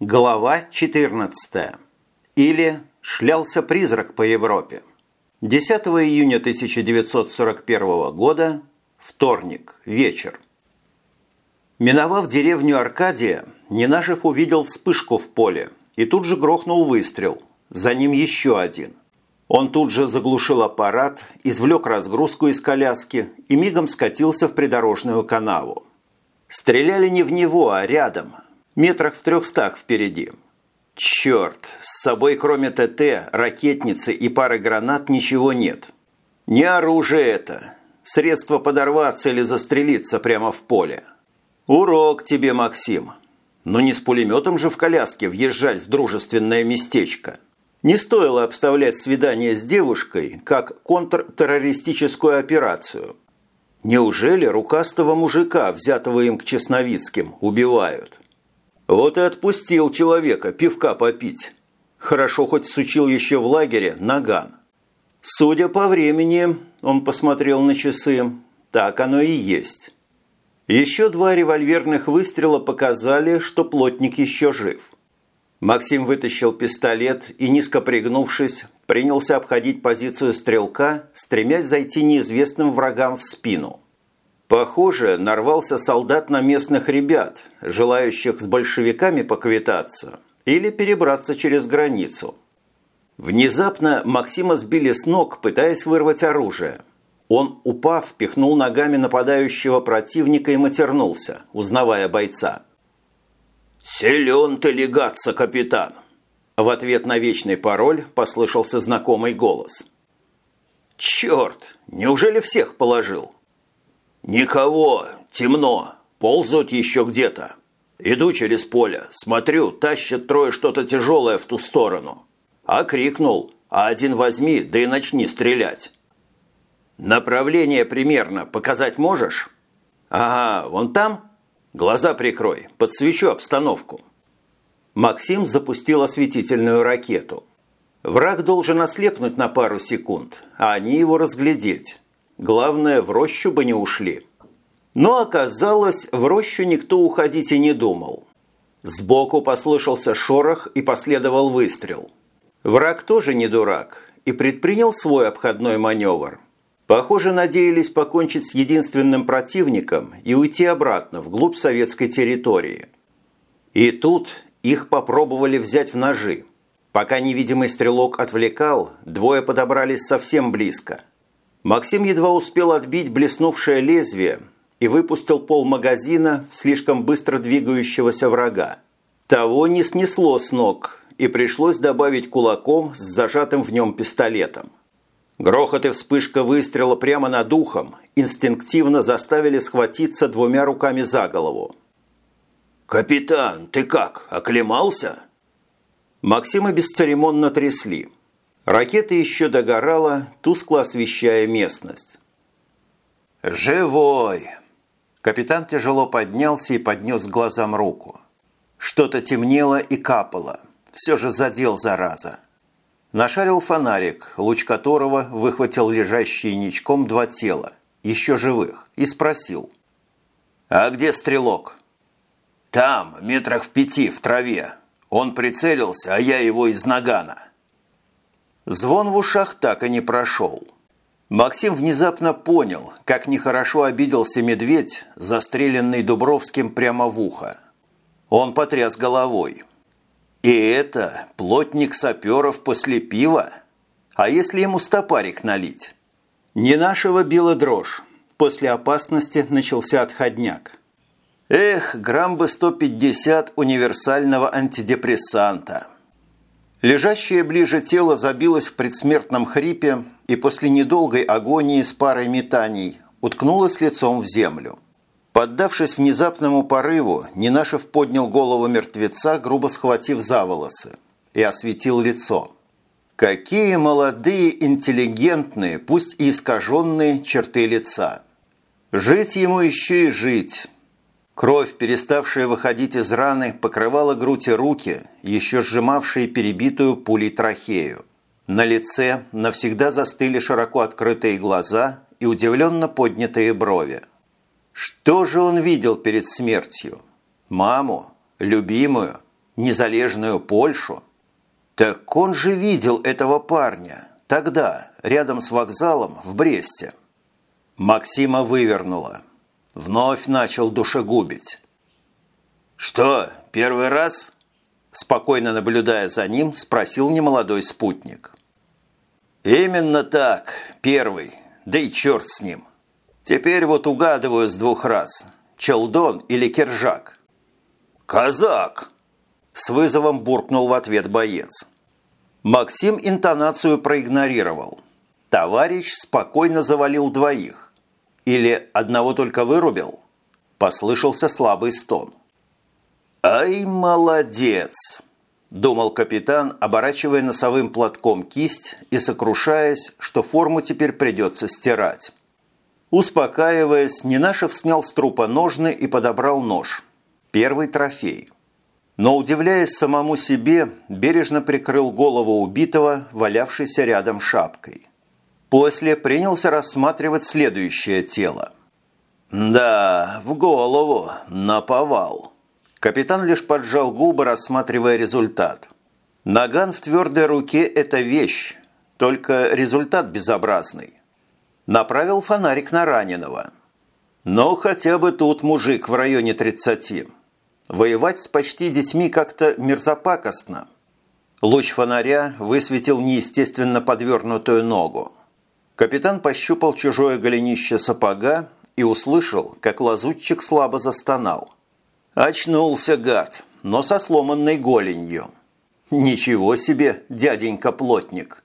Глава 14. Или «Шлялся призрак по Европе». 10 июня 1941 года, вторник, вечер. Миновав деревню Аркадия, Ненашев увидел вспышку в поле и тут же грохнул выстрел. За ним еще один. Он тут же заглушил аппарат, извлек разгрузку из коляски и мигом скатился в придорожную канаву. Стреляли не в него, а рядом – метрах в трехстах впереди. Черт, с собой кроме ТТ, ракетницы и пары гранат ничего нет. Не оружие это. Средство подорваться или застрелиться прямо в поле. Урок тебе, Максим. Но не с пулеметом же в коляске въезжать в дружественное местечко. Не стоило обставлять свидание с девушкой как контртеррористическую операцию. Неужели рукастого мужика, взятого им к Чесновицким, убивают? Вот и отпустил человека пивка попить. Хорошо хоть сучил еще в лагере наган. Судя по времени, он посмотрел на часы, так оно и есть. Еще два револьверных выстрела показали, что плотник еще жив. Максим вытащил пистолет и, низко пригнувшись, принялся обходить позицию стрелка, стремясь зайти неизвестным врагам в спину – Похоже, нарвался солдат на местных ребят, желающих с большевиками поквитаться или перебраться через границу. Внезапно Максима сбили с ног, пытаясь вырвать оружие. Он, упав, пихнул ногами нападающего противника и матернулся, узнавая бойца. «Силен ты легаться, капитан!» В ответ на вечный пароль послышался знакомый голос. «Черт! Неужели всех положил?» «Никого! Темно! Ползут еще где-то!» Иду через поле, смотрю, тащат трое что-то тяжелое в ту сторону. А крикнул, а один возьми, да и начни стрелять. Направление примерно показать можешь? Ага, вон там? Глаза прикрой, подсвечу обстановку. Максим запустил осветительную ракету. Враг должен ослепнуть на пару секунд, а они его разглядеть. Главное, в рощу бы не ушли. Но оказалось, в рощу никто уходить и не думал. Сбоку послышался шорох и последовал выстрел. Враг тоже не дурак и предпринял свой обходной маневр. Похоже, надеялись покончить с единственным противником и уйти обратно, вглубь советской территории. И тут их попробовали взять в ножи. Пока невидимый стрелок отвлекал, двое подобрались совсем близко – Максим едва успел отбить блеснувшее лезвие и выпустил пол магазина в слишком быстро двигающегося врага. Того не снесло с ног, и пришлось добавить кулаком с зажатым в нем пистолетом. Грохот и вспышка выстрела прямо над ухом инстинктивно заставили схватиться двумя руками за голову. «Капитан, ты как, оклемался?» Максима бесцеремонно трясли – Ракета еще догорала, тускло освещая местность. «Живой!» Капитан тяжело поднялся и поднес к глазам руку. Что-то темнело и капало. Все же задел зараза. Нашарил фонарик, луч которого выхватил лежащие ничком два тела, еще живых, и спросил. «А где стрелок?» «Там, метрах в пяти, в траве. Он прицелился, а я его из нагана». Звон в ушах так и не прошел. Максим внезапно понял, как нехорошо обиделся медведь, застреленный Дубровским прямо в ухо. Он потряс головой. И это плотник саперов после пива? А если ему стопарик налить? Не нашего била дрожь. После опасности начался отходняк. Эх, грамм бы 150 универсального антидепрессанта. Лежащее ближе тело забилось в предсмертном хрипе и после недолгой агонии с парой метаний уткнулось лицом в землю. Поддавшись внезапному порыву, Нинашев поднял голову мертвеца, грубо схватив за волосы, и осветил лицо. Какие молодые, интеллигентные, пусть и искаженные черты лица. Жить ему еще и жить. Кровь, переставшая выходить из раны, покрывала грудь и руки, еще сжимавшие перебитую пулей трахею. На лице навсегда застыли широко открытые глаза и удивленно поднятые брови. Что же он видел перед смертью? Маму? Любимую? незалежную Польшу. Так он же видел этого парня тогда, рядом с вокзалом в Бресте. Максима вывернула. Вновь начал душегубить. «Что, первый раз?» Спокойно наблюдая за ним, спросил немолодой спутник. «Именно так, первый, да и черт с ним. Теперь вот угадываю с двух раз, Челдон или Кержак». «Казак!» – с вызовом буркнул в ответ боец. Максим интонацию проигнорировал. Товарищ спокойно завалил двоих. Или одного только вырубил? Послышался слабый стон. «Ай, молодец!» – думал капитан, оборачивая носовым платком кисть и сокрушаясь, что форму теперь придется стирать. Успокаиваясь, Нинашев снял с трупа ножны и подобрал нож. Первый трофей. Но, удивляясь самому себе, бережно прикрыл голову убитого, валявшейся рядом шапкой. После принялся рассматривать следующее тело. «Да, в голову, наповал». Капитан лишь поджал губы, рассматривая результат. Наган в твердой руке – это вещь, только результат безобразный. Направил фонарик на раненого. Но хотя бы тут мужик в районе 30. Воевать с почти детьми как-то мерзопакостно. Луч фонаря высветил неестественно подвернутую ногу. Капитан пощупал чужое голенище сапога и услышал, как лазутчик слабо застонал – Очнулся гад, но со сломанной голенью. Ничего себе, дяденька-плотник.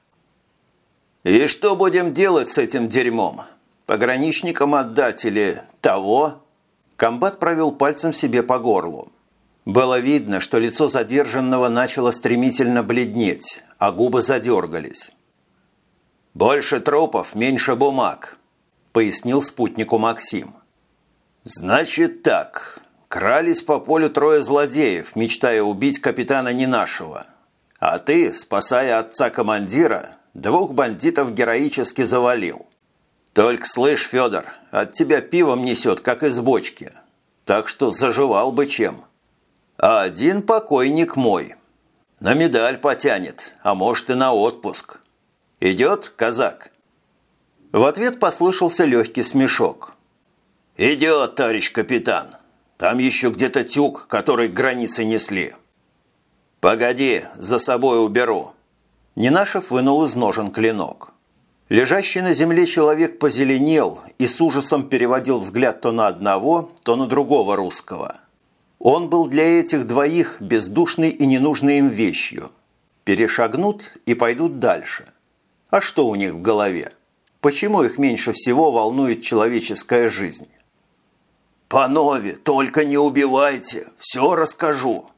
И что будем делать с этим дерьмом? Пограничникам отдать или того? Комбат провел пальцем себе по горлу. Было видно, что лицо задержанного начало стремительно бледнеть, а губы задергались. «Больше трупов, меньше бумаг», – пояснил спутнику Максим. «Значит так, Крались по полю трое злодеев, мечтая убить капитана Ненашева. А ты, спасая отца-командира, двух бандитов героически завалил. Только слышь, Федор, от тебя пивом несет, как из бочки. Так что заживал бы чем. А один покойник мой. На медаль потянет, а может и на отпуск. Идет, казак?» В ответ послышался легкий смешок. «Идет, товарищ капитан». Там еще где-то тюк, который границы несли. Погоди, за собой уберу. Нинашев вынул из ножен клинок. Лежащий на земле человек позеленел и с ужасом переводил взгляд то на одного, то на другого русского. Он был для этих двоих бездушной и ненужной им вещью. Перешагнут и пойдут дальше. А что у них в голове? Почему их меньше всего волнует человеческая жизнь? «Панове, только не убивайте, все расскажу».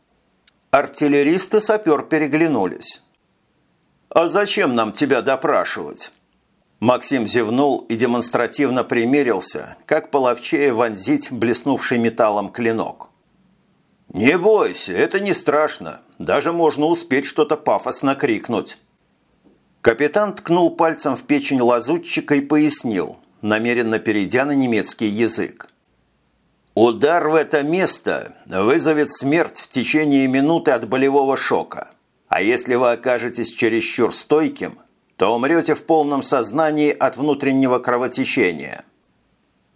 Артиллерист и сапер переглянулись. «А зачем нам тебя допрашивать?» Максим зевнул и демонстративно примерился, как половчее вонзить блеснувший металлом клинок. «Не бойся, это не страшно. Даже можно успеть что-то пафосно крикнуть». Капитан ткнул пальцем в печень лазутчика и пояснил, намеренно перейдя на немецкий язык. Удар в это место вызовет смерть в течение минуты от болевого шока. А если вы окажетесь чересчур стойким, то умрете в полном сознании от внутреннего кровотечения.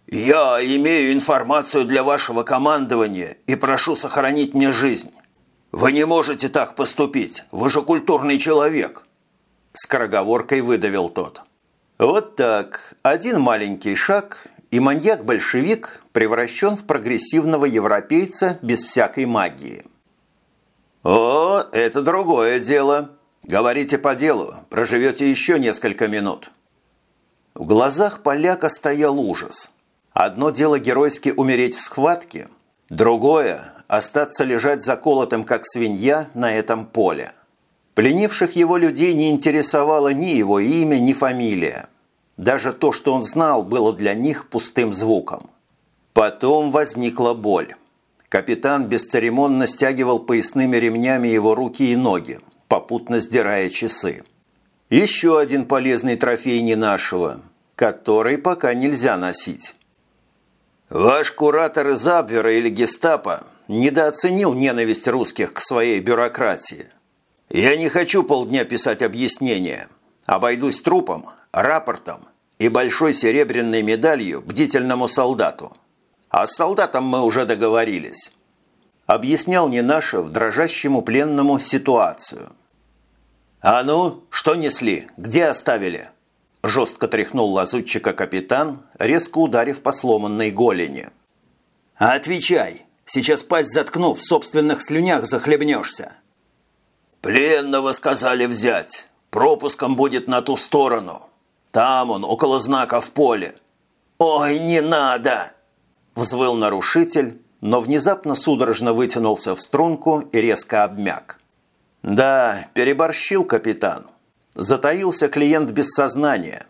«Я имею информацию для вашего командования и прошу сохранить мне жизнь. Вы не можете так поступить, вы же культурный человек!» Скороговоркой выдавил тот. Вот так, один маленький шаг, и маньяк-большевик превращен в прогрессивного европейца без всякой магии. «О, это другое дело. Говорите по делу, проживете еще несколько минут». В глазах поляка стоял ужас. Одно дело геройски умереть в схватке, другое – остаться лежать заколотым, как свинья, на этом поле. Пленивших его людей не интересовало ни его имя, ни фамилия. Даже то, что он знал, было для них пустым звуком. Потом возникла боль. Капитан бесцеремонно стягивал поясными ремнями его руки и ноги, попутно сдирая часы. Еще один полезный трофей не нашего, который пока нельзя носить. Ваш куратор из Абвера или гестапо недооценил ненависть русских к своей бюрократии. Я не хочу полдня писать объяснения. Обойдусь трупом, рапортом и большой серебряной медалью бдительному солдату. А с солдатом мы уже договорились. Объяснял Ненашев дрожащему пленному ситуацию. «А ну, что несли? Где оставили?» Жестко тряхнул лазутчика капитан, резко ударив по сломанной голени. «Отвечай! Сейчас пасть заткну, в собственных слюнях захлебнешься!» «Пленного сказали взять. Пропуском будет на ту сторону. Там он, около знака в поле». «Ой, не надо!» Взвыл нарушитель, но внезапно судорожно вытянулся в струнку и резко обмяк. «Да, переборщил капитан. Затаился клиент без сознания.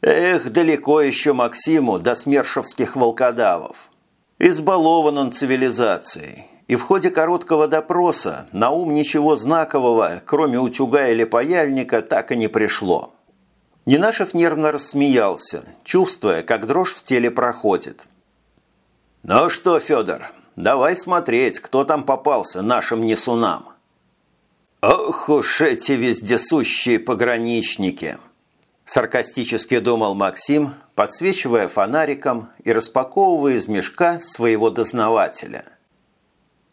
Эх, далеко еще Максиму до смершевских волкодавов. Избалован он цивилизацией, и в ходе короткого допроса на ум ничего знакового, кроме утюга или паяльника, так и не пришло. Ненашев нервно рассмеялся, чувствуя, как дрожь в теле проходит. «Ну что, Федор, давай смотреть, кто там попался нашим несунам». «Ох уж эти вездесущие пограничники!» Саркастически думал Максим, подсвечивая фонариком и распаковывая из мешка своего дознавателя.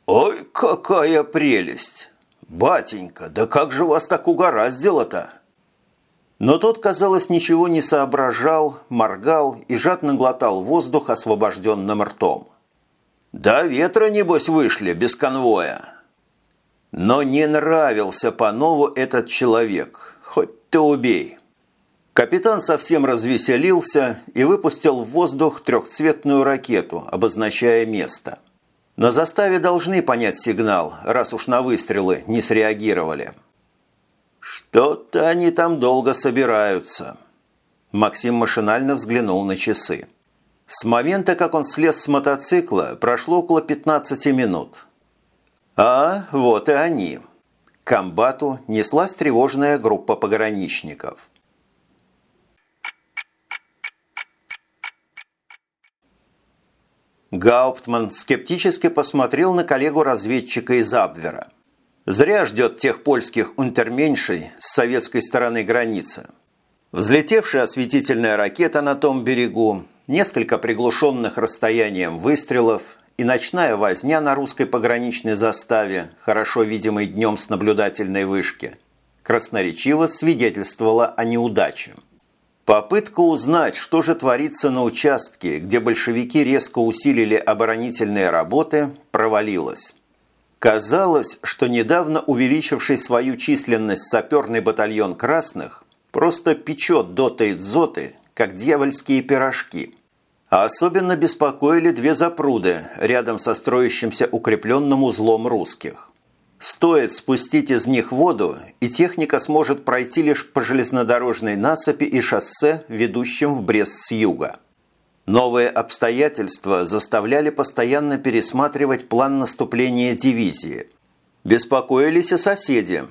«Ой, какая прелесть! Батенька, да как же вас так угораздило-то?» Но тот, казалось, ничего не соображал, моргал и жадно глотал воздух освобожденным ртом. «Да ветра, небось, вышли без конвоя!» Но не нравился Панову этот человек, хоть ты убей. Капитан совсем развеселился и выпустил в воздух трехцветную ракету, обозначая место. На заставе должны понять сигнал, раз уж на выстрелы не среагировали. Что-то они там долго собираются. Максим машинально взглянул на часы. С момента, как он слез с мотоцикла, прошло около 15 минут. А вот и они. К комбату неслась тревожная группа пограничников. Гауптман скептически посмотрел на коллегу-разведчика из Абвера. Зря ждет тех польских унтерменьшей с советской стороны границы. Взлетевшая осветительная ракета на том берегу, несколько приглушенных расстоянием выстрелов и ночная возня на русской пограничной заставе, хорошо видимой днем с наблюдательной вышки, красноречиво свидетельствовала о неудаче. Попытка узнать, что же творится на участке, где большевики резко усилили оборонительные работы, провалилась. Казалось, что недавно увеличивший свою численность саперный батальон красных просто печет доты и дзоты, как дьявольские пирожки – а особенно беспокоили две запруды рядом со строящимся укрепленным узлом русских. Стоит спустить из них воду, и техника сможет пройти лишь по железнодорожной насыпи и шоссе, ведущим в Брест с юга. Новые обстоятельства заставляли постоянно пересматривать план наступления дивизии. Беспокоились и соседи.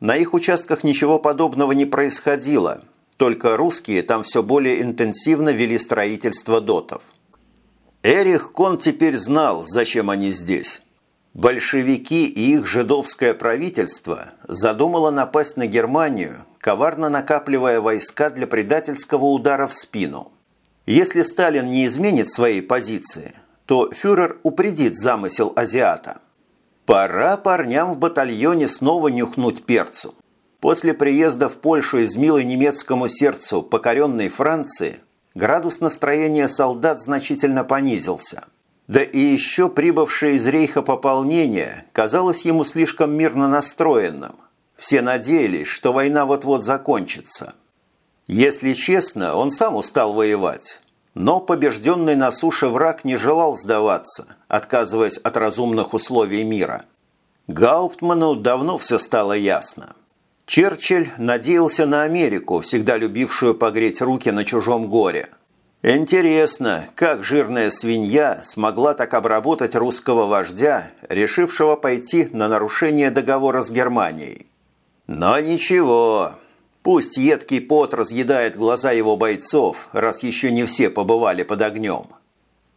На их участках ничего подобного не происходило – только русские там все более интенсивно вели строительство дотов. Эрих Кон теперь знал, зачем они здесь. Большевики и их жидовское правительство задумало напасть на Германию, коварно накапливая войска для предательского удара в спину. Если Сталин не изменит своей позиции, то фюрер упредит замысел азиата. Пора парням в батальоне снова нюхнуть перцу. После приезда в Польшу из милой немецкому сердцу покоренной Франции градус настроения солдат значительно понизился. Да и еще прибывшее из рейха пополнение казалось ему слишком мирно настроенным. Все надеялись, что война вот-вот закончится. Если честно, он сам устал воевать. Но побежденный на суше враг не желал сдаваться, отказываясь от разумных условий мира. Гауптману давно все стало ясно. Черчилль надеялся на Америку, всегда любившую погреть руки на чужом горе. Интересно, как жирная свинья смогла так обработать русского вождя, решившего пойти на нарушение договора с Германией. Но ничего, пусть едкий пот разъедает глаза его бойцов, раз еще не все побывали под огнем.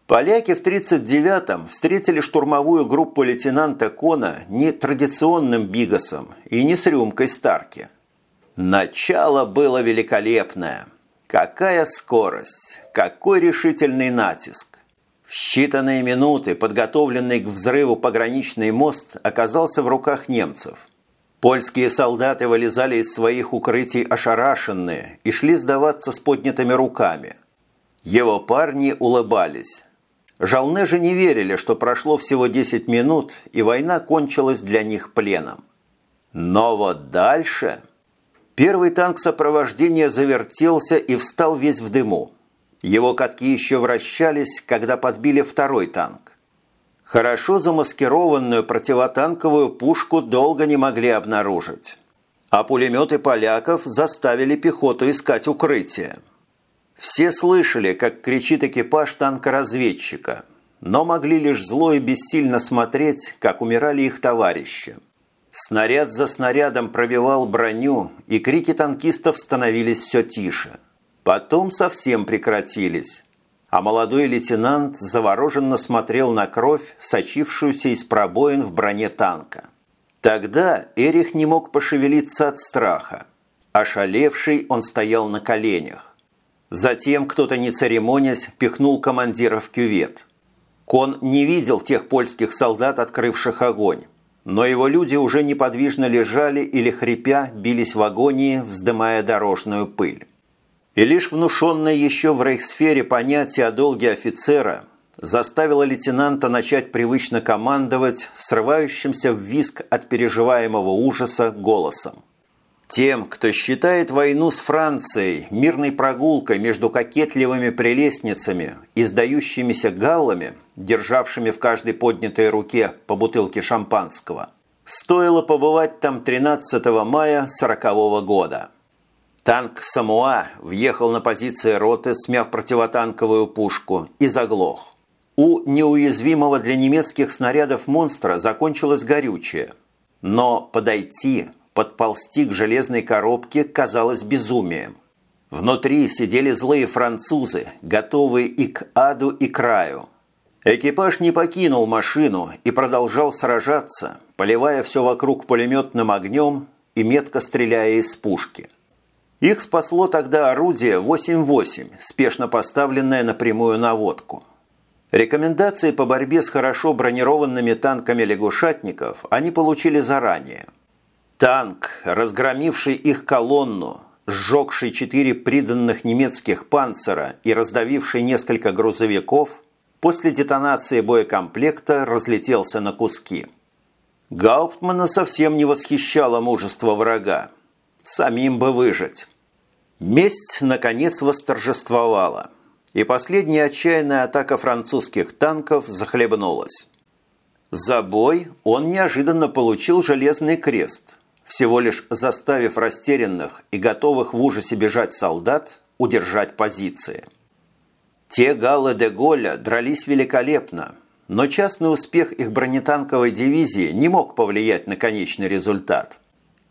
Поляки в 39-м встретили штурмовую группу лейтенанта Кона не традиционным бигасом и не с рюмкой Старки. Начало было великолепное. Какая скорость, какой решительный натиск. В считанные минуты подготовленный к взрыву пограничный мост оказался в руках немцев. Польские солдаты вылезали из своих укрытий ошарашенные и шли сдаваться с поднятыми руками. Его парни улыбались. Жалне же не верили, что прошло всего 10 минут, и война кончилась для них пленом. Но вот дальше... Первый танк сопровождения завертелся и встал весь в дыму. Его катки еще вращались, когда подбили второй танк. Хорошо замаскированную противотанковую пушку долго не могли обнаружить. А пулеметы поляков заставили пехоту искать укрытие. Все слышали, как кричит экипаж танка-разведчика, но могли лишь зло и бессильно смотреть, как умирали их товарищи. Снаряд за снарядом пробивал броню, и крики танкистов становились все тише. Потом совсем прекратились, а молодой лейтенант завороженно смотрел на кровь, сочившуюся из пробоин в броне танка. Тогда Эрих не мог пошевелиться от страха. Ошалевший он стоял на коленях. Затем кто-то, не церемонясь, пихнул командира в кювет. Кон не видел тех польских солдат, открывших огонь но его люди уже неподвижно лежали или, хрипя, бились в агонии, вздымая дорожную пыль. И лишь внушенное еще в рейхсфере понятие о долге офицера заставило лейтенанта начать привычно командовать срывающимся в виск от переживаемого ужаса голосом. Тем, кто считает войну с Францией мирной прогулкой между кокетливыми прелестницами и сдающимися галлами, державшими в каждой поднятой руке по бутылке шампанского, стоило побывать там 13 мая 40 -го года. Танк «Самуа» въехал на позиции роты, смяв противотанковую пушку, и заглох. У неуязвимого для немецких снарядов монстра закончилось горючее. Но подойти – подползти к железной коробке казалось безумием. Внутри сидели злые французы, готовые и к аду, и к краю. Экипаж не покинул машину и продолжал сражаться, поливая все вокруг пулеметным огнем и метко стреляя из пушки. Их спасло тогда орудие 8-8, спешно поставленное на прямую наводку. Рекомендации по борьбе с хорошо бронированными танками лягушатников они получили заранее – Танк, разгромивший их колонну, сжегший четыре приданных немецких панцера и раздавивший несколько грузовиков, после детонации боекомплекта разлетелся на куски. Гауптмана совсем не восхищало мужество врага. Самим бы выжить. Месть, наконец, восторжествовала, и последняя отчаянная атака французских танков захлебнулась. За бой он неожиданно получил железный крест – всего лишь заставив растерянных и готовых в ужасе бежать солдат удержать позиции. Те галлы де Голля дрались великолепно, но частный успех их бронетанковой дивизии не мог повлиять на конечный результат.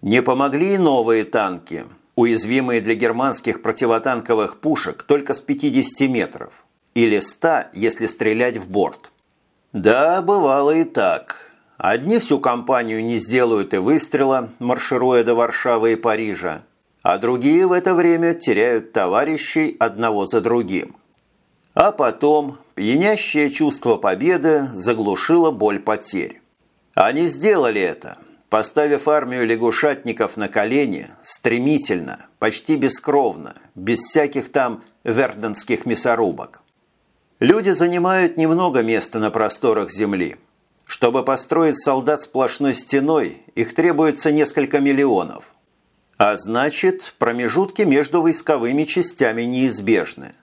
Не помогли и новые танки, уязвимые для германских противотанковых пушек только с 50 метров, или 100, если стрелять в борт. Да, бывало и так – Одни всю компанию не сделают и выстрела, маршируя до Варшавы и Парижа, а другие в это время теряют товарищей одного за другим. А потом пьянящее чувство победы заглушило боль потерь. Они сделали это, поставив армию лягушатников на колени стремительно, почти бескровно, без всяких там верденских мясорубок. Люди занимают немного места на просторах земли – чтобы построить солдат сплошной стеной, их требуется несколько миллионов. А значит, промежутки между войсковыми частями неизбежны.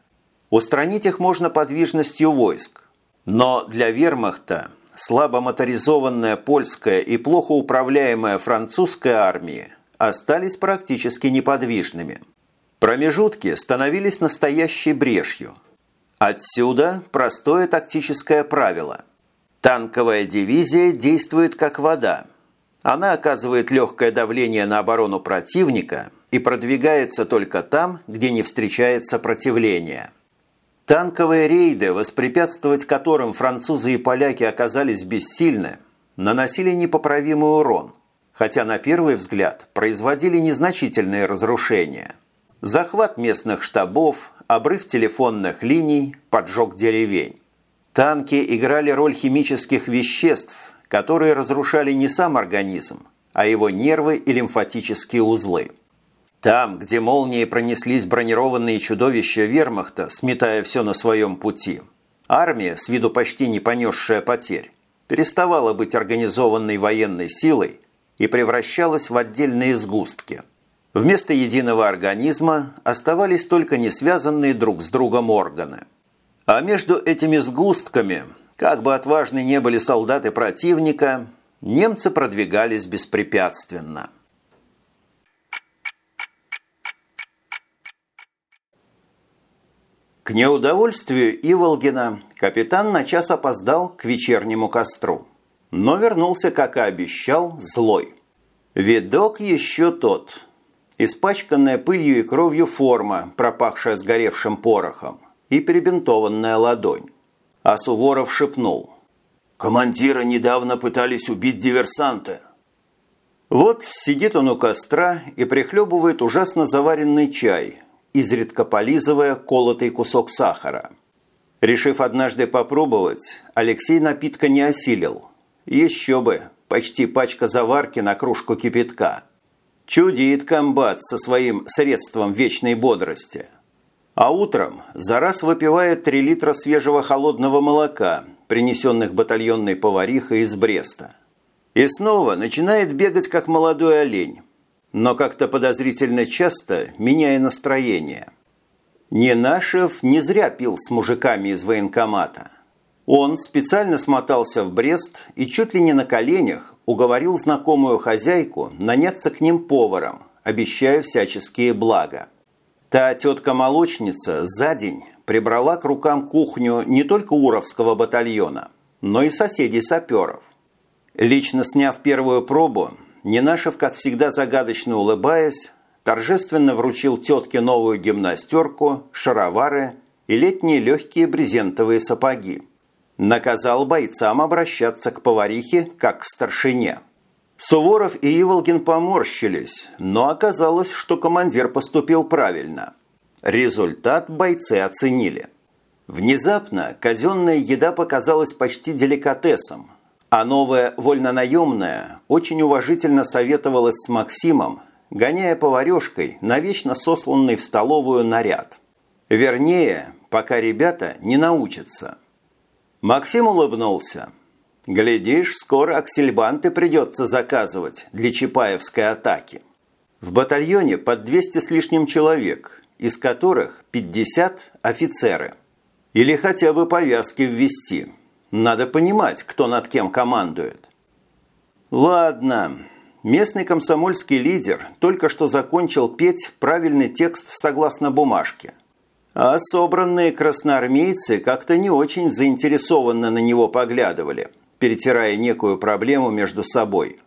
Устранить их можно подвижностью войск. Но для вермахта слабо моторизованная польская и плохо управляемая французская армии остались практически неподвижными. Промежутки становились настоящей брешью. Отсюда простое тактическое правило – Танковая дивизия действует как вода. Она оказывает легкое давление на оборону противника и продвигается только там, где не встречает сопротивления. Танковые рейды, воспрепятствовать которым французы и поляки оказались бессильны, наносили непоправимый урон, хотя на первый взгляд производили незначительные разрушения. Захват местных штабов, обрыв телефонных линий, поджог деревень. Танки играли роль химических веществ, которые разрушали не сам организм, а его нервы и лимфатические узлы. Там, где молнии пронеслись бронированные чудовища вермахта, сметая все на своем пути, армия, с виду почти не понесшая потерь, переставала быть организованной военной силой и превращалась в отдельные сгустки. Вместо единого организма оставались только не связанные друг с другом органы. А между этими сгустками, как бы отважны не были солдаты противника, немцы продвигались беспрепятственно – К неудовольствию Иволгина капитан на час опоздал к вечернему костру, но вернулся, как и обещал, злой. Видок еще тот. Испачканная пылью и кровью форма, пропахшая сгоревшим порохом, и перебинтованная ладонь. А Суворов шепнул. «Командира недавно пытались убить диверсанты». Вот сидит он у костра и прихлебывает ужасно заваренный чай – изредка полизывая колотый кусок сахара. Решив однажды попробовать, Алексей напитка не осилил. Еще бы, почти пачка заварки на кружку кипятка. Чудит комбат со своим средством вечной бодрости. А утром за раз выпивает 3 литра свежего холодного молока, принесенных батальонной поварихой из Бреста. И снова начинает бегать, как молодой олень, но как-то подозрительно часто меняя настроение. Ненашев не зря пил с мужиками из военкомата. Он специально смотался в Брест и чуть ли не на коленях уговорил знакомую хозяйку наняться к ним поваром, обещая всяческие блага. Та тетка-молочница за день прибрала к рукам кухню не только Уровского батальона, но и соседей саперов. Лично сняв первую пробу, Ненашев, как всегда загадочно улыбаясь, торжественно вручил тетке новую гимнастерку, шаровары и летние легкие брезентовые сапоги. Наказал бойцам обращаться к поварихе, как к старшине. Суворов и Иволгин поморщились, но оказалось, что командир поступил правильно. Результат бойцы оценили. Внезапно казенная еда показалась почти деликатесом – а новая вольнонаемная очень уважительно советовалась с Максимом, гоняя поварешкой на вечно сосланный в столовую наряд. Вернее, пока ребята не научатся. Максим улыбнулся. «Глядишь, скоро аксельбанты придется заказывать для Чапаевской атаки. В батальоне под 200 с лишним человек, из которых 50 офицеры. Или хотя бы повязки ввести». Надо понимать, кто над кем командует. Ладно, местный комсомольский лидер только что закончил петь правильный текст согласно бумажке. А собранные красноармейцы как-то не очень заинтересованно на него поглядывали, перетирая некую проблему между собой.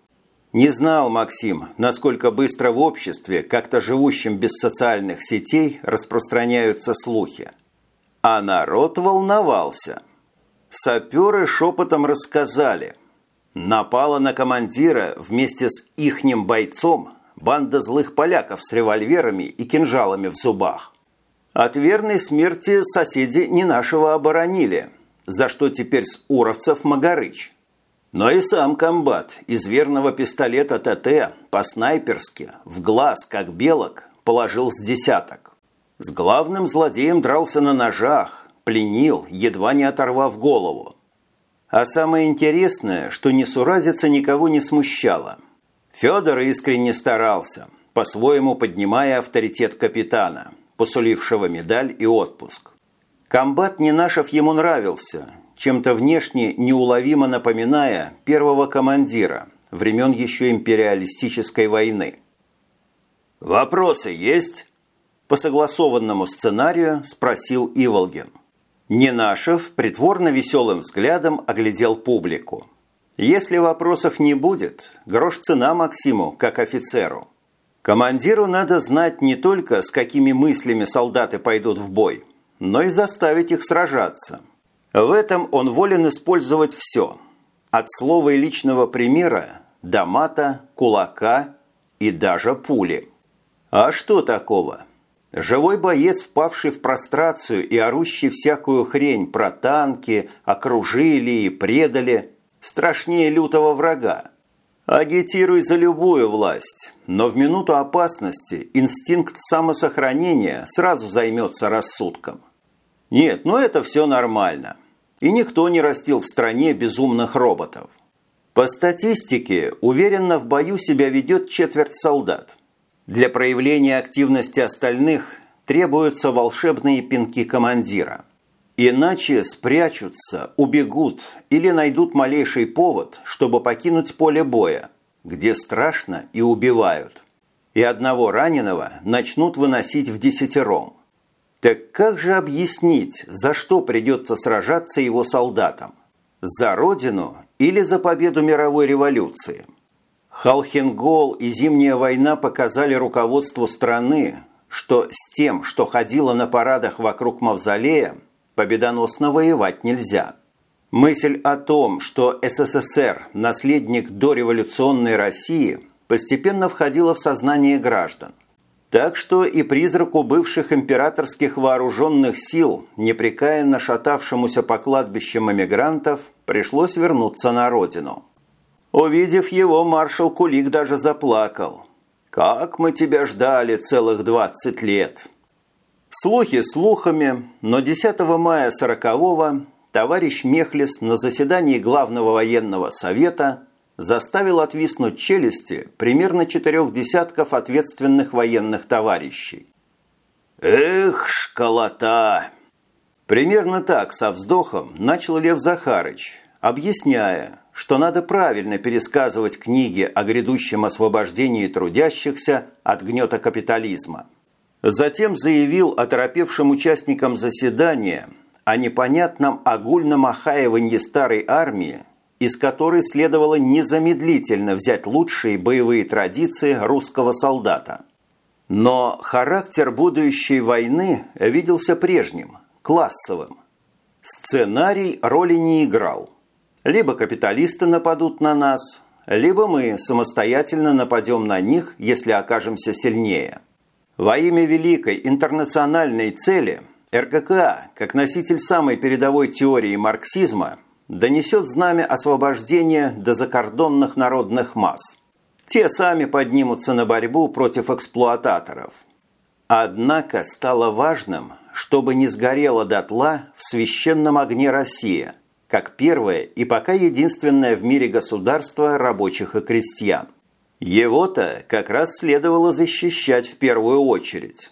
Не знал Максим, насколько быстро в обществе, как-то живущем без социальных сетей, распространяются слухи. А народ волновался – Саперы шепотом рассказали. Напала на командира вместе с ихним бойцом банда злых поляков с револьверами и кинжалами в зубах. От верной смерти соседи не нашего оборонили, за что теперь с уровцев Магарыч. Но и сам комбат из верного пистолета ТТ по-снайперски в глаз, как белок, положил с десяток. С главным злодеем дрался на ножах, пленил, едва не оторвав голову. А самое интересное, что несуразица никого не смущала. Федор искренне старался, по-своему поднимая авторитет капитана, посулившего медаль и отпуск. Комбат Ненашев ему нравился, чем-то внешне неуловимо напоминая первого командира времен еще империалистической войны. «Вопросы есть?» По согласованному сценарию спросил Иволгин. Ненашев притворно веселым взглядом оглядел публику. Если вопросов не будет, грош цена Максиму, как офицеру. Командиру надо знать не только, с какими мыслями солдаты пойдут в бой, но и заставить их сражаться. В этом он волен использовать все. От слова и личного примера до мата, кулака и даже пули. А что такого? Живой боец, впавший в прострацию и орущий всякую хрень про танки, окружили и предали, страшнее лютого врага. Агитируй за любую власть, но в минуту опасности инстинкт самосохранения сразу займется рассудком. Нет, ну это все нормально. И никто не растил в стране безумных роботов. По статистике, уверенно в бою себя ведет четверть солдат. Для проявления активности остальных требуются волшебные пинки командира – Иначе спрячутся, убегут или найдут малейший повод, чтобы покинуть поле боя, где страшно и убивают. И одного раненого начнут выносить в десятером. Так как же объяснить, за что придется сражаться его солдатам? За родину или за победу мировой революции? Халхенгол и Зимняя война показали руководству страны, что с тем, что ходило на парадах вокруг мавзолея, победоносно воевать нельзя. Мысль о том, что СССР – наследник дореволюционной России, постепенно входила в сознание граждан. Так что и призраку бывших императорских вооруженных сил, непрекаянно шатавшемуся по кладбищам эмигрантов, пришлось вернуться на родину. Увидев его, маршал Кулик даже заплакал. «Как мы тебя ждали целых 20 лет!» Слухи слухами, но 10 мая 40-го товарищ Мехлис на заседании Главного военного совета заставил отвиснуть челюсти примерно четырех десятков ответственных военных товарищей. «Эх, школота!» Примерно так, со вздохом, начал Лев Захарыч, объясняя, что надо правильно пересказывать книги о грядущем освобождении трудящихся от гнета капитализма – Затем заявил оторопевшим участникам заседания о непонятном огульном охаивании старой армии, из которой следовало незамедлительно взять лучшие боевые традиции русского солдата. Но характер будущей войны виделся прежним, классовым. Сценарий роли не играл. Либо капиталисты нападут на нас, либо мы самостоятельно нападем на них, если окажемся сильнее. Во имя великой интернациональной цели РККА, как носитель самой передовой теории марксизма, донесет знамя освобождения до закордонных народных масс. Те сами поднимутся на борьбу против эксплуататоров. Однако стало важным, чтобы не сгорела дотла в священном огне Россия, как первое и пока единственное в мире государство рабочих и крестьян. Его-то как раз следовало защищать в первую очередь.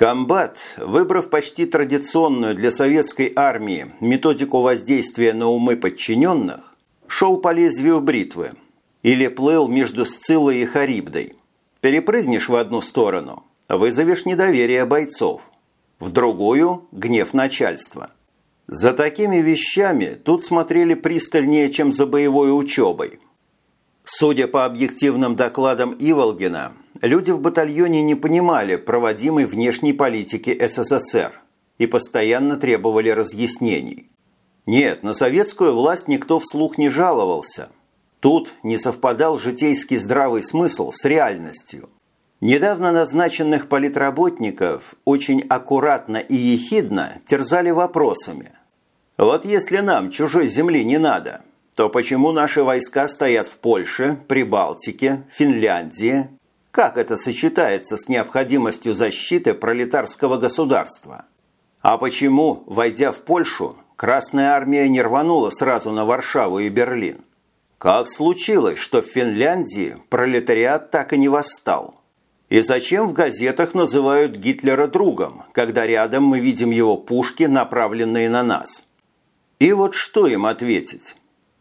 Комбат, выбрав почти традиционную для советской армии методику воздействия на умы подчиненных, шел по лезвию бритвы или плыл между Сциллой и Харибдой. Перепрыгнешь в одну сторону – вызовешь недоверие бойцов, в другую – гнев начальства. За такими вещами тут смотрели пристальнее, чем за боевой учебой – Судя по объективным докладам Иволгина, люди в батальоне не понимали проводимой внешней политики СССР и постоянно требовали разъяснений. Нет, на советскую власть никто вслух не жаловался. Тут не совпадал житейский здравый смысл с реальностью. Недавно назначенных политработников очень аккуратно и ехидно терзали вопросами. Вот если нам чужой земли не надо – то почему наши войска стоят в Польше, Прибалтике, Финляндии? Как это сочетается с необходимостью защиты пролетарского государства? А почему, войдя в Польшу, Красная Армия не рванула сразу на Варшаву и Берлин? Как случилось, что в Финляндии пролетариат так и не восстал? И зачем в газетах называют Гитлера другом, когда рядом мы видим его пушки, направленные на нас? И вот что им ответить?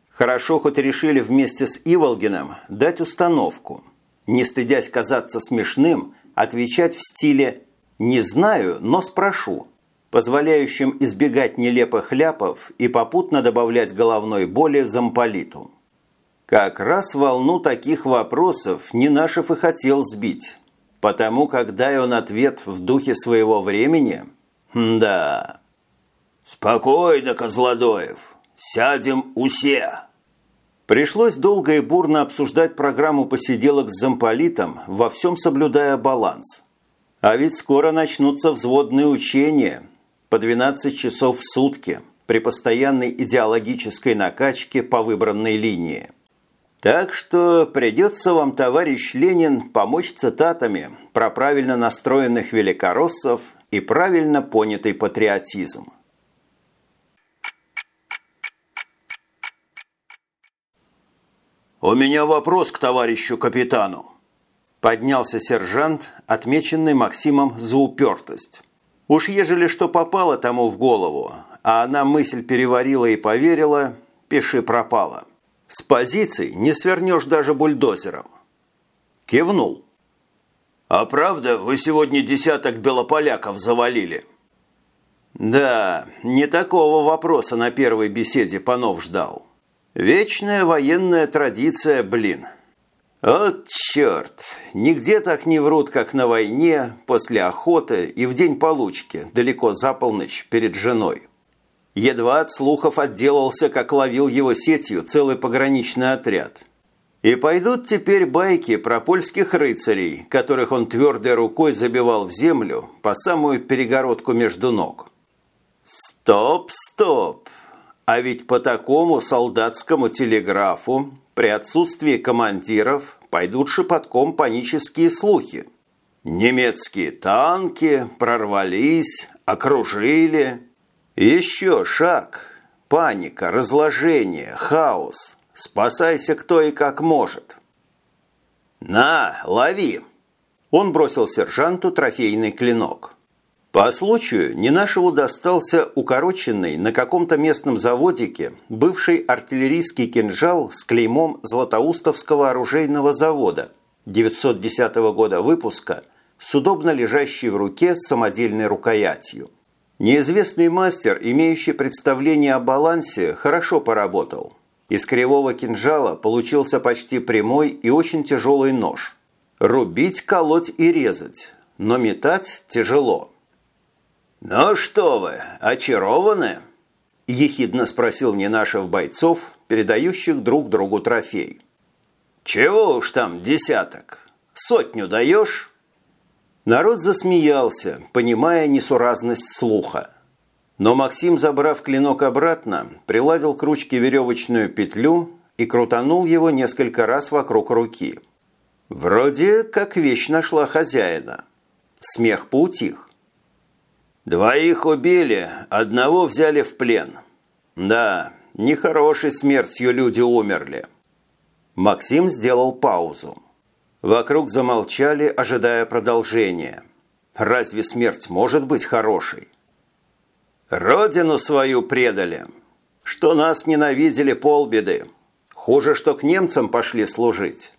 Хорошо хоть решили вместе с Иволгиным дать установку. Не стыдясь казаться смешным, отвечать в стиле «не знаю, но спрошу», позволяющим избегать нелепых ляпов и попутно добавлять головной боли замполиту. Как раз волну таких вопросов Нинашев и хотел сбить, потому как, дай он ответ в духе своего времени, Да. Спокойно, Козлодоев. Сядем усе. Пришлось долго и бурно обсуждать программу посиделок с замполитом, во всем соблюдая баланс. А ведь скоро начнутся взводные учения по 12 часов в сутки при постоянной идеологической накачке по выбранной линии. Так что придется вам, товарищ Ленин, помочь цитатами про правильно настроенных великороссов и правильно понятый патриотизм. «У меня вопрос к товарищу капитану». Поднялся сержант, отмеченный Максимом за упертость. Уж ежели что попало тому в голову, а она мысль переварила и поверила, пиши пропала. С позиций не свернешь даже бульдозером. Кивнул. «А правда, вы сегодня десяток белополяков завалили?» «Да, не такого вопроса на первой беседе Панов ждал». Вечная военная традиция, блин. Вот черт, нигде так не врут, как на войне, после охоты и в день получки, далеко за полночь, перед женой. Едва от слухов отделался, как ловил его сетью целый пограничный отряд. И пойдут теперь байки про польских рыцарей, которых он твердой рукой забивал в землю по самую перегородку между ног. Стоп, стоп! А ведь по такому солдатскому телеграфу при отсутствии командиров пойдут шепотком панические слухи. Немецкие танки прорвались, окружили. Еще шаг. Паника, разложение, хаос. Спасайся кто и как может. «На, лови!» Он бросил сержанту трофейный клинок. По случаю Нинашеву достался укороченный на каком-то местном заводике бывший артиллерийский кинжал с клеймом Златоустовского оружейного завода 910 года выпуска с удобно лежащей в руке самодельной рукоятью. Неизвестный мастер, имеющий представление о балансе, хорошо поработал. Из кривого кинжала получился почти прямой и очень тяжелый нож. Рубить, колоть и резать, но метать тяжело. «Ну что вы, очарованы?» – ехидно спросил Ненашев бойцов, передающих друг другу трофей. «Чего уж там десяток? Сотню даешь?» Народ засмеялся, понимая несуразность слуха. Но Максим, забрав клинок обратно, приладил к ручке веревочную петлю и крутанул его несколько раз вокруг руки. Вроде как вещь нашла хозяина. Смех поутих. Двоих убили, одного взяли в плен. Да, нехорошей смертью люди умерли. Максим сделал паузу. Вокруг замолчали, ожидая продолжения. Разве смерть может быть хорошей? Родину свою предали. Что нас ненавидели полбеды. Хуже, что к немцам пошли служить.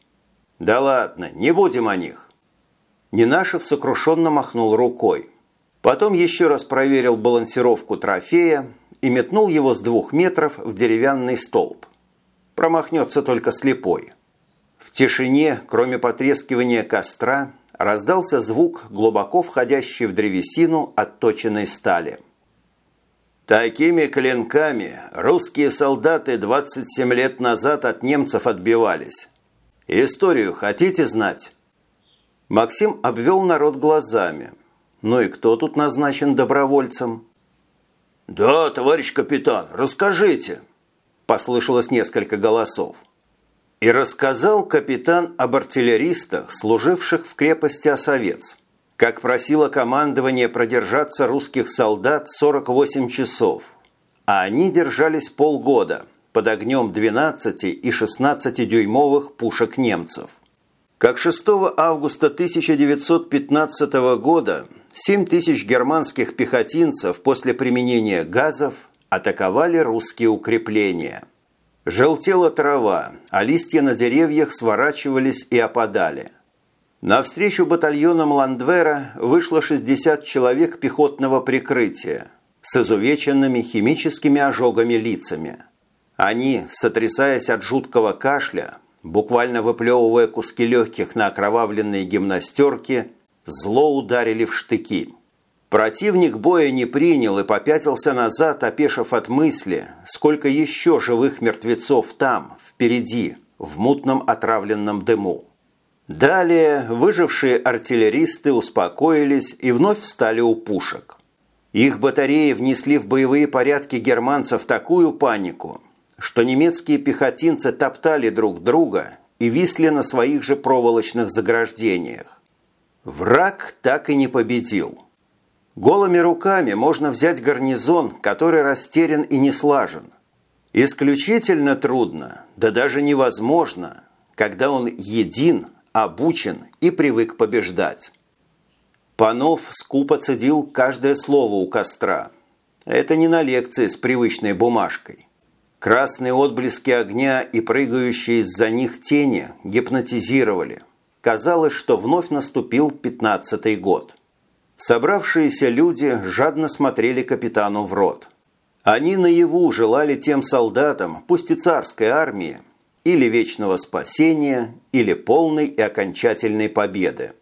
Да ладно, не будем о них. Ненашев сокрушенно махнул рукой. Потом еще раз проверил балансировку трофея и метнул его с двух метров в деревянный столб. Промахнется только слепой. В тишине, кроме потрескивания костра, раздался звук, глубоко входящий в древесину отточенной стали. Такими клинками русские солдаты 27 лет назад от немцев отбивались. Историю хотите знать? Максим обвел народ глазами – ну и кто тут назначен добровольцем? «Да, товарищ капитан, расскажите!» Послышалось несколько голосов. И рассказал капитан об артиллеристах, служивших в крепости Осовец. Как просило командование продержаться русских солдат 48 часов. А они держались полгода под огнем 12 и 16 дюймовых пушек немцев. Как 6 августа 1915 года 7 тысяч германских пехотинцев после применения газов атаковали русские укрепления. Желтела трава, а листья на деревьях сворачивались и опадали. Навстречу батальонам Ландвера вышло 60 человек пехотного прикрытия с изувеченными химическими ожогами лицами. Они, сотрясаясь от жуткого кашля, буквально выплевывая куски легких на окровавленные гимнастерки, зло ударили в штыки. Противник боя не принял и попятился назад, опешив от мысли, сколько еще живых мертвецов там, впереди, в мутном отравленном дыму. Далее выжившие артиллеристы успокоились и вновь встали у пушек. Их батареи внесли в боевые порядки германцев такую панику, что немецкие пехотинцы топтали друг друга и висли на своих же проволочных заграждениях. Враг так и не победил. Голыми руками можно взять гарнизон, который растерян и не слажен. Исключительно трудно, да даже невозможно, когда он един, обучен и привык побеждать. Панов скупо цедил каждое слово у костра. Это не на лекции с привычной бумажкой. Красные отблески огня и прыгающие из-за них тени гипнотизировали. Казалось, что вновь наступил пятнадцатый год. Собравшиеся люди жадно смотрели капитану в рот. Они наяву желали тем солдатам, пусть и царской армии, или вечного спасения, или полной и окончательной победы.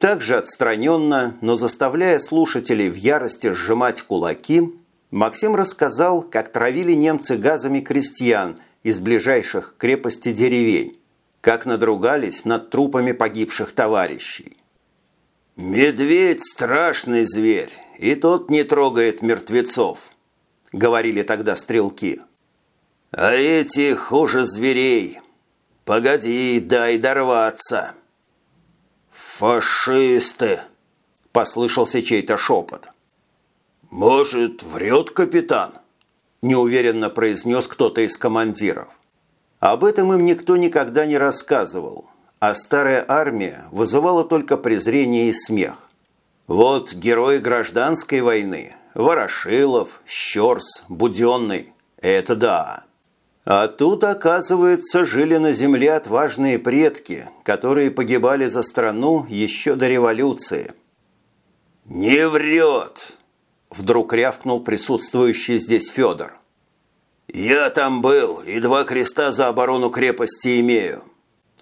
Также отстраненно, но заставляя слушателей в ярости сжимать кулаки – Максим рассказал, как травили немцы газами крестьян из ближайших крепости деревень, как надругались над трупами погибших товарищей. «Медведь – страшный зверь, и тот не трогает мертвецов», – говорили тогда стрелки. «А эти хуже зверей. Погоди, дай дорваться». «Фашисты!» – послышался чей-то шепот. «Может, врет капитан?» – неуверенно произнес кто-то из командиров. Об этом им никто никогда не рассказывал, а старая армия вызывала только презрение и смех. Вот герои гражданской войны – Ворошилов, Щерс, Буденный – это да. А тут, оказывается, жили на земле отважные предки, которые погибали за страну еще до революции. «Не врет!» Вдруг рявкнул присутствующий здесь Федор. «Я там был и два креста за оборону крепости имею.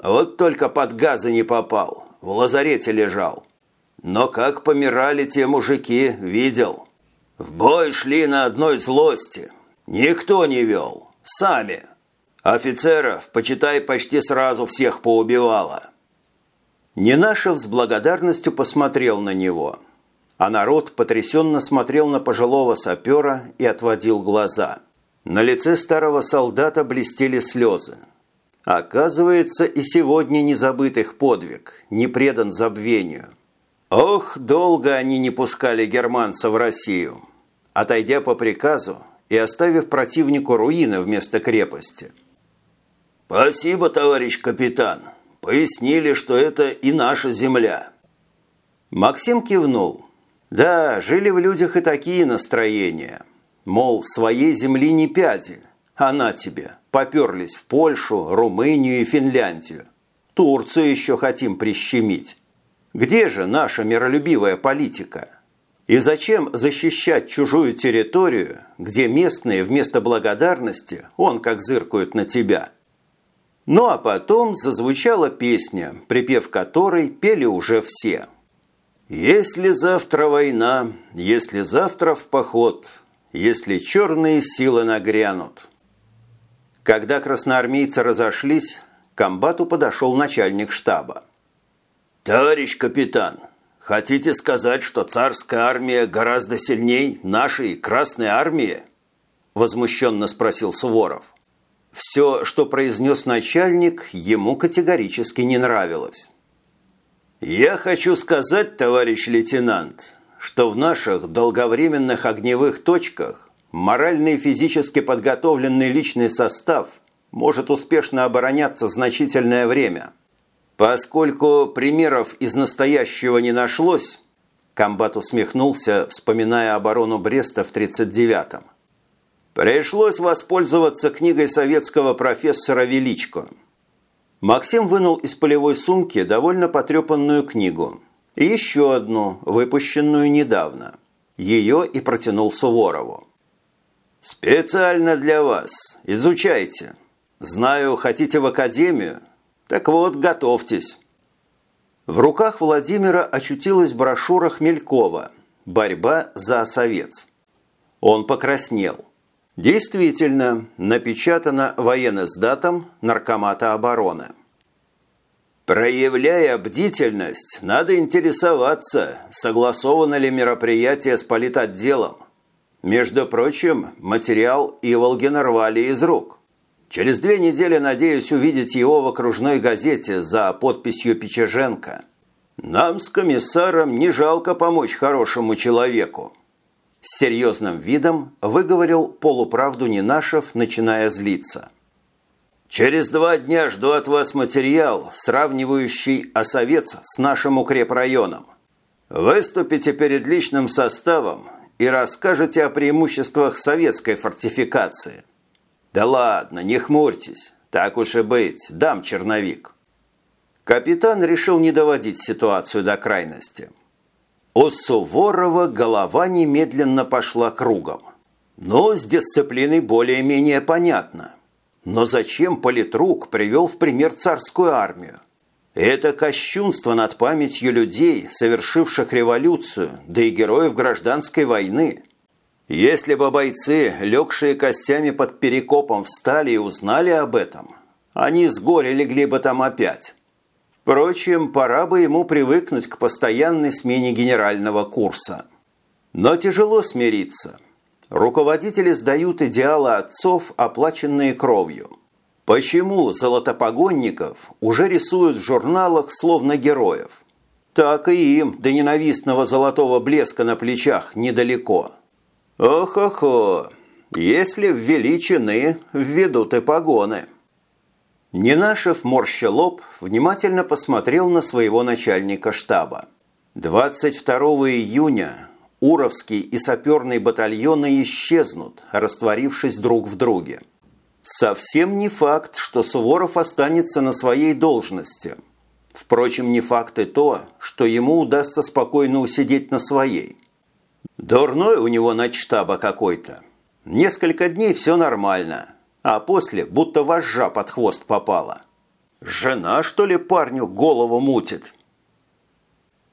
Вот только под газы не попал, в лазарете лежал. Но как помирали те мужики, видел. В бой шли на одной злости. Никто не вел, сами. Офицеров, почитай, почти сразу всех поубивало». Ненашев с благодарностью посмотрел на него – а народ потрясенно смотрел на пожилого сапера и отводил глаза. На лице старого солдата блестели слезы. Оказывается, и сегодня не забыт их подвиг, не предан забвению. Ох, долго они не пускали германца в Россию, отойдя по приказу и оставив противнику руины вместо крепости. «Спасибо, товарищ капитан. Пояснили, что это и наша земля». Максим кивнул. Да, жили в людях и такие настроения. Мол, своей земли не пяди, а на тебе. Поперлись в Польшу, Румынию и Финляндию. Турцию еще хотим прищемить. Где же наша миролюбивая политика? И зачем защищать чужую территорию, где местные вместо благодарности он как зыркают на тебя? Ну а потом зазвучала песня, припев которой пели уже все – если завтра война, если завтра в поход, если черные силы нагрянут. Когда красноармейцы разошлись, к комбату подошел начальник штаба. «Товарищ капитан, хотите сказать, что царская армия гораздо сильней нашей Красной армии?» Возмущенно спросил Суворов. Все, что произнес начальник, ему категорически не нравилось. «Я хочу сказать, товарищ лейтенант, что в наших долговременных огневых точках морально и физически подготовленный личный состав может успешно обороняться значительное время. Поскольку примеров из настоящего не нашлось, комбат усмехнулся, вспоминая оборону Бреста в 39-м. Пришлось воспользоваться книгой советского профессора Величко – Максим вынул из полевой сумки довольно потрепанную книгу. И еще одну, выпущенную недавно. Ее и протянул Суворову. «Специально для вас. Изучайте. Знаю, хотите в академию? Так вот, готовьтесь». В руках Владимира очутилась брошюра Хмелькова «Борьба за осовец». Он покраснел. Действительно, напечатано военноиздатом Наркомата обороны. Проявляя бдительность, надо интересоваться, согласовано ли мероприятие с политотделом. Между прочим, материал Иволгина рвали из рук. Через две недели надеюсь увидеть его в окружной газете за подписью Печеженко. Нам с комиссаром не жалко помочь хорошему человеку. С серьезным видом выговорил полуправду Нинашев, начиная злиться. Через два дня жду от вас материал, сравнивающий Осовец с нашим укрепрайоном. Выступите перед личным составом и расскажете о преимуществах советской фортификации. Да ладно, не хмурьтесь. Так уж и быть, дам черновик. Капитан решил не доводить ситуацию до крайности. У Суворова голова немедленно пошла кругом. Но с дисциплиной более-менее понятно. Но зачем политрук привел в пример царскую армию? Это кощунство над памятью людей, совершивших революцию, да и героев гражданской войны. Если бы бойцы, легшие костями под перекопом, встали и узнали об этом, они с горя легли бы там опять. Впрочем, пора бы ему привыкнуть к постоянной смене генерального курса. Но тяжело смириться. Руководители сдают идеалы отцов, оплаченные кровью – Почему золотопогонников уже рисуют в журналах словно героев? Так и им до ненавистного золотого блеска на плечах недалеко. Ох-охо, если ввели чины, введут и погоны. Ненашев, морща лоб, внимательно посмотрел на своего начальника штаба. 22 июня Уровский и саперный батальоны исчезнут, растворившись друг в друге. Совсем не факт, что Суворов останется на своей должности. Впрочем, не факт и то, что ему удастся спокойно усидеть на своей. Дурной у него начштаба какой-то. Несколько дней все нормально, а после будто вожжа под хвост попала. Жена, что ли, парню голову мутит?